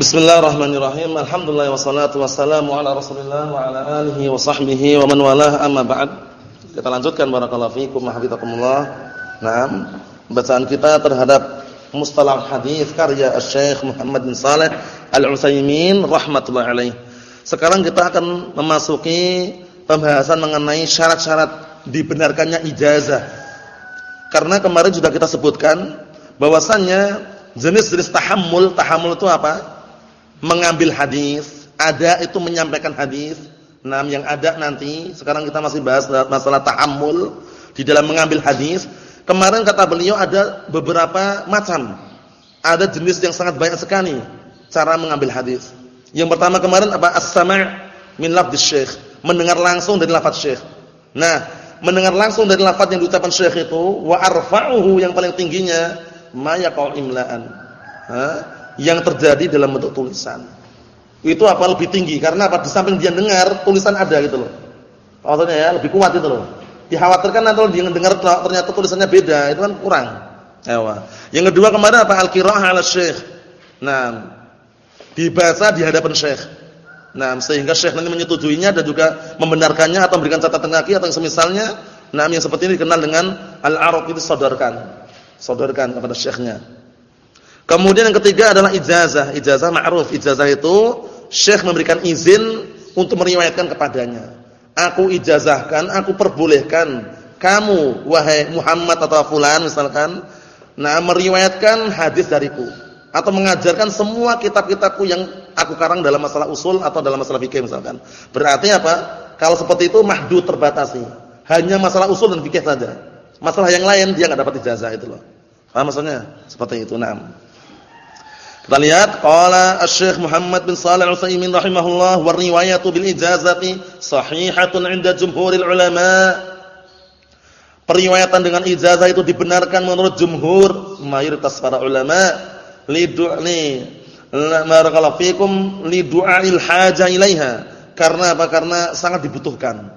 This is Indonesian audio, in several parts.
Bismillahirrahmanirrahim. Alhamdulillah wassalatu wassalamu ala Rasulillah wa ala alihi wa sahbihi wa man walah amma ba'd. Kita lanjutkan barakallahu fikum hafizakumullah. Naam, bacaan kita terhadap mustalah hadis karya Syekh Muhammad bin Saleh Al-Utsaimin rahimatullah alaih. Sekarang kita akan memasuki pembahasan mengenai syarat-syarat dibenarkannya ijazah. Karena kemarin sudah kita sebutkan bahwasannya jenis-jenis tahammul, tahammul itu apa? Mengambil hadis, ada itu menyampaikan hadis. Nah, yang ada nanti sekarang kita masih bahas masalah ta'ammul di dalam mengambil hadis. Kemarin kata beliau ada beberapa macam. Ada jenis yang sangat banyak sekali cara mengambil hadis. Yang pertama kemarin apa? As-sama' min lafdz syekh, mendengar langsung dari lafaz syekh. Nah, mendengar langsung dari lafaz yang diucapkan syekh itu wa arfa'uhu yang paling tingginya ma yaqul imla'an. Yang terjadi dalam bentuk tulisan. Itu apa lebih tinggi karena apa? Di samping dia dengar, tulisan ada gitu loh. Maksudnya ya, lebih kuat itu loh. Dikhawatirkan nanti dia dengar ternyata tulisannya beda, itu kan kurang. Ewa. Yang kedua kemarin apa? Al-qiraah 'ala syekh. Nah, dibaca di hadapan syekh. Nah, sehingga syekh nanti menyetujuinya dan juga membenarkannya atau memberikan catatan kaki atau semisalnya. Nah, yang seperti ini dikenal dengan al-arab itu sodorkan. Sodorkan kepada syekhnya. Kemudian yang ketiga adalah ijazah. Ijazah ma'ruf. Ijazah itu syekh memberikan izin untuk meriwayatkan kepadanya. Aku ijazahkan, aku perbolehkan kamu wahai Muhammad atau fulan misalkan, nah meriwayatkan hadis dariku atau mengajarkan semua kitab-kitabku yang aku karang dalam masalah usul atau dalam masalah fikih misalkan. Berarti apa? Kalau seperti itu mahdud terbatasi. Hanya masalah usul dan fikih saja. Masalah yang lain dia enggak dapat ijazah itu loh. Paham maksudnya? Seperti itu. Naam. Kita lihat qala Asy-Syaikh Muhammad bin Shalih Al-Utsaimin rahimahullah wa riwayatu bil ijazati sahihatun 'inda jumhuril ulama. Periwayatan dengan ijazah itu dibenarkan menurut jumhur mayoritas para ulama li du'ni barakallahu fikum li du'ail haja ilaiha. Karena apa? Karena sangat dibutuhkan.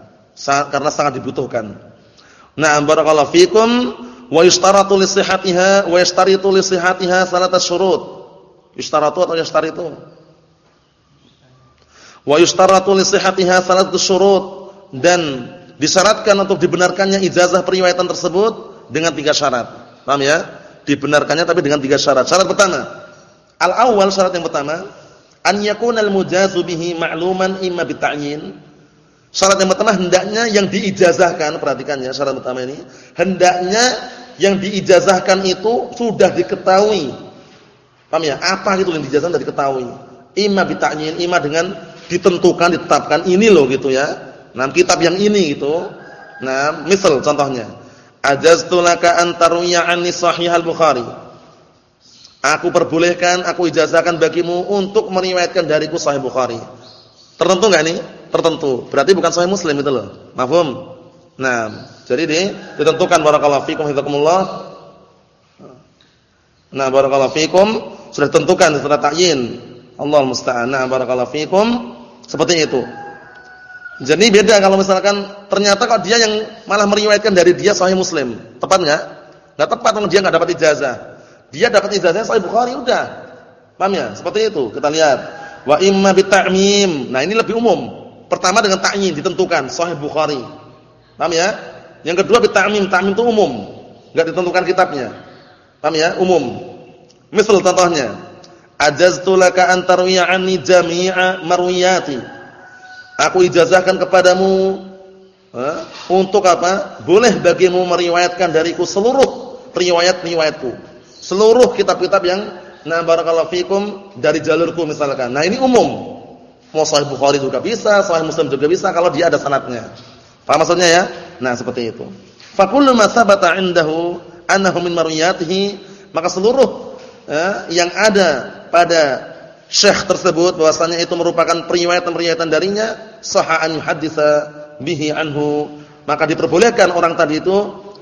Karena sangat dibutuhkan. Nah, barakallahu fikum wa yustaratu li sihhatiha wa yastaritu li sihhatiha salata syurut Yustaratu atau yastaritu? Wa yustaratu li sihhatiha salatu syurut dan disyaratkan untuk dibenarkannya ijazah periwayatan tersebut dengan tiga syarat. Paham ya? Dibenarkannya tapi dengan tiga syarat. Syarat pertama, al-awwal syarat yang pertama, an yakuna al-mujazu bihi ma'luman imma bita'yin. Syarat yang pertama hendaknya yang diijazahkan, perhatikan ya syarat pertama ini, hendaknya yang diijazahkan itu sudah diketahui Paham ya? Apa gitu yang dijelasan dari ketahui. Ima bita'yin, ima dengan ditentukan, ditetapkan ini loh gitu ya. Nah, kitab yang ini gitu. Nah, misal contohnya, ajaztu laka an tarwiya anni sahih al-Bukhari. Aku perbolehkan, aku ijazahkan bagimu untuk meriwayatkan dariku sahih Bukhari. Tertentu enggak ini? Tertentu. Berarti bukan sahih Muslim itu loh. Mafhum? Nah, jadi ini ditentukan barakallahu fikum hidakumullah. Nah, barakallahu fikum sudah tentukan sudah takyin. Allah musta'an. Nah, barakallahu fikum. Seperti itu. Jadi beda kalau misalkan ternyata kok dia yang malah meriwayatkan dari dia sahih Muslim. Tepat enggak? Enggak tepat kalau dia enggak dapat ijazah. Dia dapat ijazah sahih Bukhari udah. Paham ya? Seperti itu. Kita lihat. Wa imma bitamim. Nah, ini lebih umum. Pertama dengan ta'yin ditentukan sahih Bukhari. Paham ya? Yang kedua bitamim. Ta'mim itu umum. Enggak ditentukan kitabnya. Paham ya? Umum. Misal contohnya, ajaztu laka an tarwiya anni jami'a marwiyati. Aku ijazahkan kepadamu ha, untuk apa? Boleh bagimu meriwayatkan dariku seluruh riwayat-riwayatku. Seluruh kitab-kitab yang na barakallahu fikum dari jalurku misalkan. Nah, ini umum. Mau sahih Bukhari juga bisa, sahih Muslim juga bisa kalau dia ada sanadnya. Paham maksudnya ya? Nah, seperti itu. Fa kullu ma sabata 'indahu annahu min marwiyatihi, maka seluruh eh, yang ada pada syekh tersebut bahwasanya itu merupakan periwayatan-periwayatan darinya sahaan haditha bihi anhu maka diperbolehkan orang tadi itu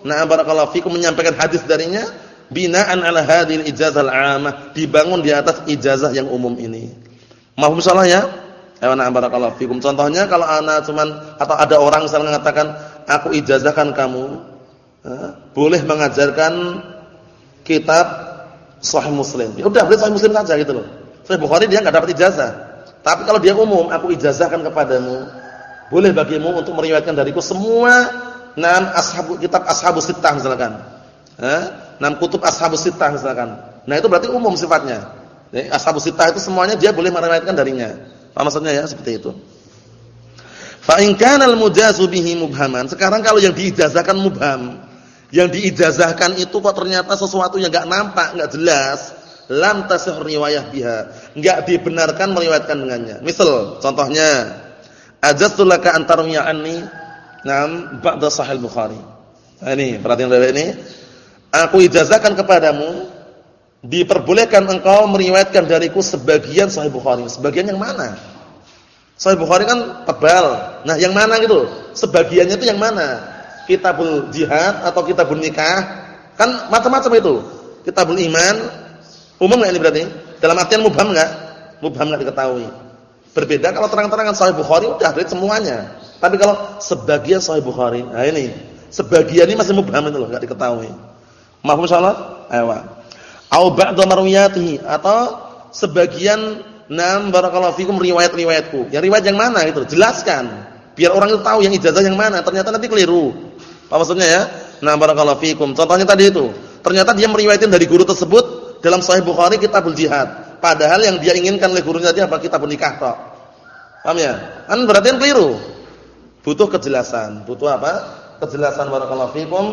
na'am barakallahu fikum menyampaikan hadis darinya binaan ala hadhil ijazah al-'amah dibangun di atas ijazah yang umum ini. Mahum salah ya? Ayo na'am barakallahu fikum. Contohnya kalau ana cuman atau ada orang misalnya mengatakan aku ijazahkan kamu eh, boleh mengajarkan kitab Sahih Muslim. Ya udah, berarti Sahih Muslim saja gitu loh. Sahih Bukhari dia enggak dapat ijazah. Tapi kalau dia umum, aku ijazahkan kepadamu. Boleh bagimu untuk meriwayatkan dariku semua enam ashabu kitab ashabus sittah misalkan. Enam kutub ashabus sittah misalkan. Nah, itu berarti umum sifatnya. Jadi, ashabus sittah itu semuanya dia boleh meriwayatkan darinya. Apa maksudnya ya? Seperti itu. Fa in kana al-mujazu bihi mubhaman. Sekarang kalau yang diijazahkan mubham, yang diijazahkan itu kok ternyata sesuatu yang enggak nampak, enggak jelas, lam tasih riwayah biha. Enggak dibenarkan meriwayatkan dengannya. Misal contohnya ajaztu laka an anni nam ba'da sahih Bukhari. Nah, ini perhatian dari ini. Aku ijazahkan kepadamu diperbolehkan engkau meriwayatkan dariku sebagian sahih Bukhari. Sebagian yang mana? Sahih Bukhari kan tebal. Nah, yang mana gitu? Sebagiannya itu yang mana? Kitabul jihad atau kitabul nikah? Kan macam-macam itu. Kitabul iman umum enggak ini berarti? Dalam artian mubham enggak? Mubham enggak diketahui. Berbeda kalau terang-terangan Sahih Bukhari udah dari semuanya. Tapi kalau sebagian Sahih Bukhari, nah ini sebagian ini masih mubham itu loh, enggak diketahui. Mahfum insyaallah? Ayo. Au ba'da marwiyatihi atau sebagian Nam barakallahu fikum riwayat-riwayatku. Yang riwayat yang mana gitu, jelaskan. Biar orang itu tahu yang ijazah yang mana. Ternyata nanti keliru. Apa maksudnya ya? Nam barakallahu fikum. Contohnya tadi itu. Ternyata dia meriwayatkan dari guru tersebut dalam Sahih Bukhari Kitabul Jihad. Padahal yang dia inginkan oleh gurunya dia apa? Kitabun nikah tok. Paham ya? Kan berarti kan keliru. Butuh kejelasan. Butuh apa? Kejelasan barakallahu fikum.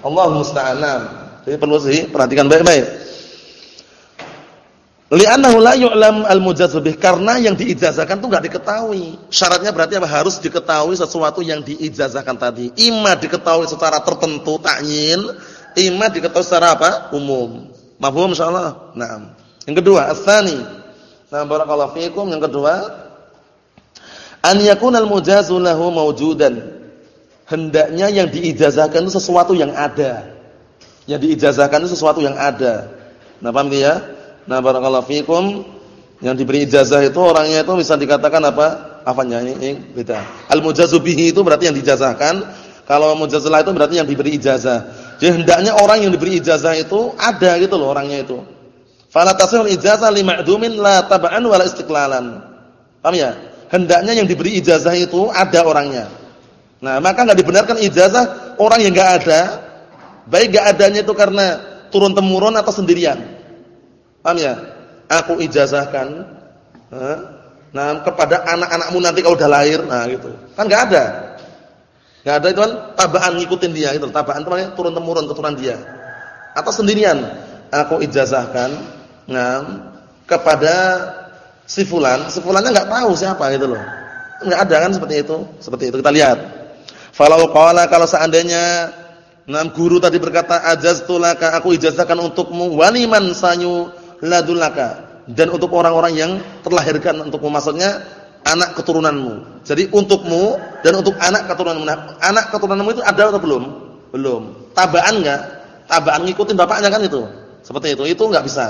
Allah musta'an. Jadi perlu sih perhatikan baik-baik. Li'annahu la yu'lam al-mujazzu karena yang diijazahkan itu enggak diketahui. Syaratnya berarti apa? Harus diketahui sesuatu yang diijazahkan tadi. Ima diketahui secara tertentu takyin, ima diketahui secara apa? umum. Mafhum insyaallah? Naam. Yang kedua, ats-tsani. Barakallahu fiikum. Yang kedua, an yakuna al-mujazzu lahu mawjudan. Hendaknya yang diijazahkan itu sesuatu yang ada. Yang diijazahkan itu sesuatu yang ada. Nah, paham ya? Nah, barakallahu fikum yang diberi ijazah itu orangnya itu bisa dikatakan apa? Apanya ini, beda. Al-mujazu bihi itu berarti yang dijazahkan. Kalau mujazalah itu berarti yang diberi ijazah. Jadi hendaknya orang yang diberi ijazah itu ada gitu loh orangnya itu. Fala tasihul ijazah li ma'dumin la tab'an wala istiqlalan. Paham ya? Hendaknya yang diberi ijazah itu ada orangnya. Nah, maka enggak dibenarkan ijazah orang yang enggak ada. Baik enggak adanya itu karena turun temurun atau sendirian. Paham ya? Aku ijazahkan nah kepada anak-anakmu nanti kalau udah lahir. Nah gitu. Kan enggak ada. Enggak ada itu kan tabaan ngikutin dia gitu. Tabaan itu makanya turun temurun keturunan dia. Atau sendirian. Aku ijazahkan nah kepada si fulan, si fulannya enggak tahu siapa gitu loh. Enggak ada kan seperti itu. Seperti itu kita lihat. Falau qala kalau seandainya Nam guru tadi berkata ajaztulaka aku ijazahkan untukmu waliman sanyu ladulaka dan untuk orang-orang yang terlahirkan untukmu maksudnya anak keturunanmu. Jadi untukmu dan untuk anak keturunanmu. Nah, anak keturunanmu itu ada atau belum? Belum. Tabaan enggak? Tabaan ngikutin bapaknya kan itu. Seperti itu. Itu enggak bisa.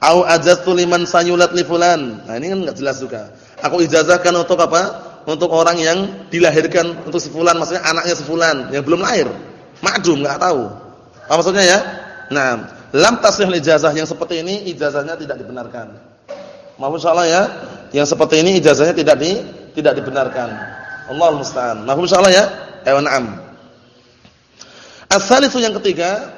Au ajaztu liman sayulat li fulan. Nah, ini kan enggak jelas juga. Aku ijazahkan untuk apa? Untuk orang yang dilahirkan untuk si fulan, maksudnya anaknya si fulan yang belum lahir. Ma'dum, enggak tahu. Apa maksudnya ya? Nah, lam tasih ijazah yang seperti ini ijazahnya tidak dibenarkan. Mohon insyaallah ya, yang seperti ini ijazahnya tidak di tidak dibenarkan. Allahul musta'an. Mohon insyaallah ya. Ayo na'am. As-salisu yang ketiga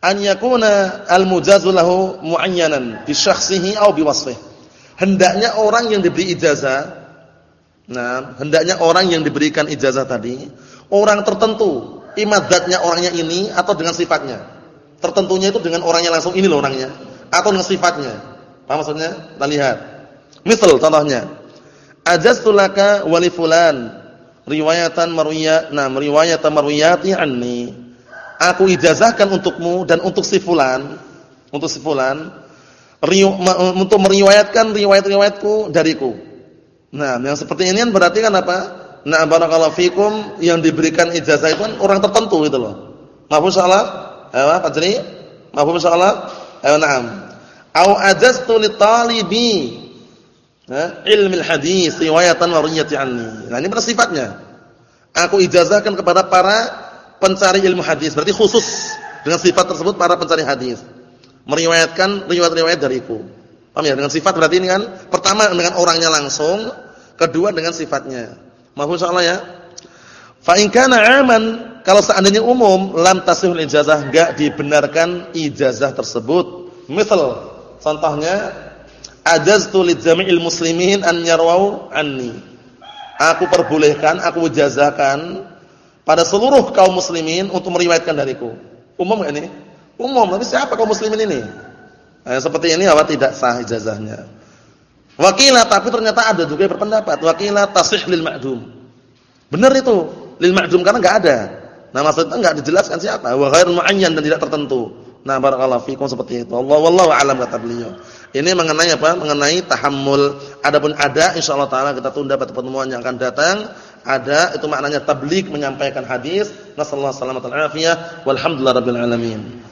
an yakuna al-mujazu lahu muayyanan bi syakhsihi aw bi wasfihi. Hendaknya orang yang diberi ijazah Nah, hendaknya orang yang diberikan ijazah tadi orang tertentu, imadatnya orangnya ini atau dengan sifatnya. Tertentunya itu dengan orangnya langsung ini loh orangnya atau dengan sifatnya. Paham maksudnya? Kita lihat. Misal contohnya. Ajaztu laka wa li fulan riwayatan marwiyah, nah riwayatan marwiyati anni. Aku ijazahkan untukmu dan untuk si fulan, untuk si fulan untuk meriwayatkan riwayat-riwayatku dariku. Nah, yang seperti ini kan berarti kan apa? Nah, barakallahu fikum yang diberikan ijazah itu kan orang tertentu gitu loh. Mahfuz salah? Ayo Fajri. Mafhum insyaallah? Ayo na'am. Au ajaztu li talibi ilmi hadis riwayatan marwiyati anni. Nah, ini pada sifatnya. Aku ijazahkan kepada para pencari ilmu hadis. Berarti khusus dengan sifat tersebut para pencari hadis. meriwayatkan riwayat-riwayat dariku. Paham ya? Dengan sifat berarti ini kan pertama dengan orangnya langsung, kedua dengan sifatnya. Mahfuz insyaallah ya. Fa in kana 'aman, kalau seandainya umum, lam tasihul ijazah, enggak dibenarkan ijazah tersebut. Misal, contohnya ajaztu jami'il muslimin an yarwau anni. Aku perbolehkan, aku ijazahkan pada seluruh kaum muslimin untuk meriwayatkan dariku. Umum enggak ini? Umum, tapi siapa kaum muslimin ini? Nah, seperti ini apa tidak sah ijazahnya. Wakilah tapi ternyata ada juga yang berpendapat wakilah tasih lil ma'dum. Benar itu, lil ma'dum karena enggak ada. Nah, maksudnya enggak dijelaskan siapa, wa ghair muayyan dan tidak tertentu. Nah, barakallahu fikum seperti itu. Allah wallahu alam kata beliau. Ini mengenai apa? Mengenai tahammul. Adapun ada insyaallah taala kita tunda pada pertemuan yang akan datang. Ada itu maknanya tabligh menyampaikan hadis. Nasallahu alaihi wasallam walhamdulillah rabbil alamin.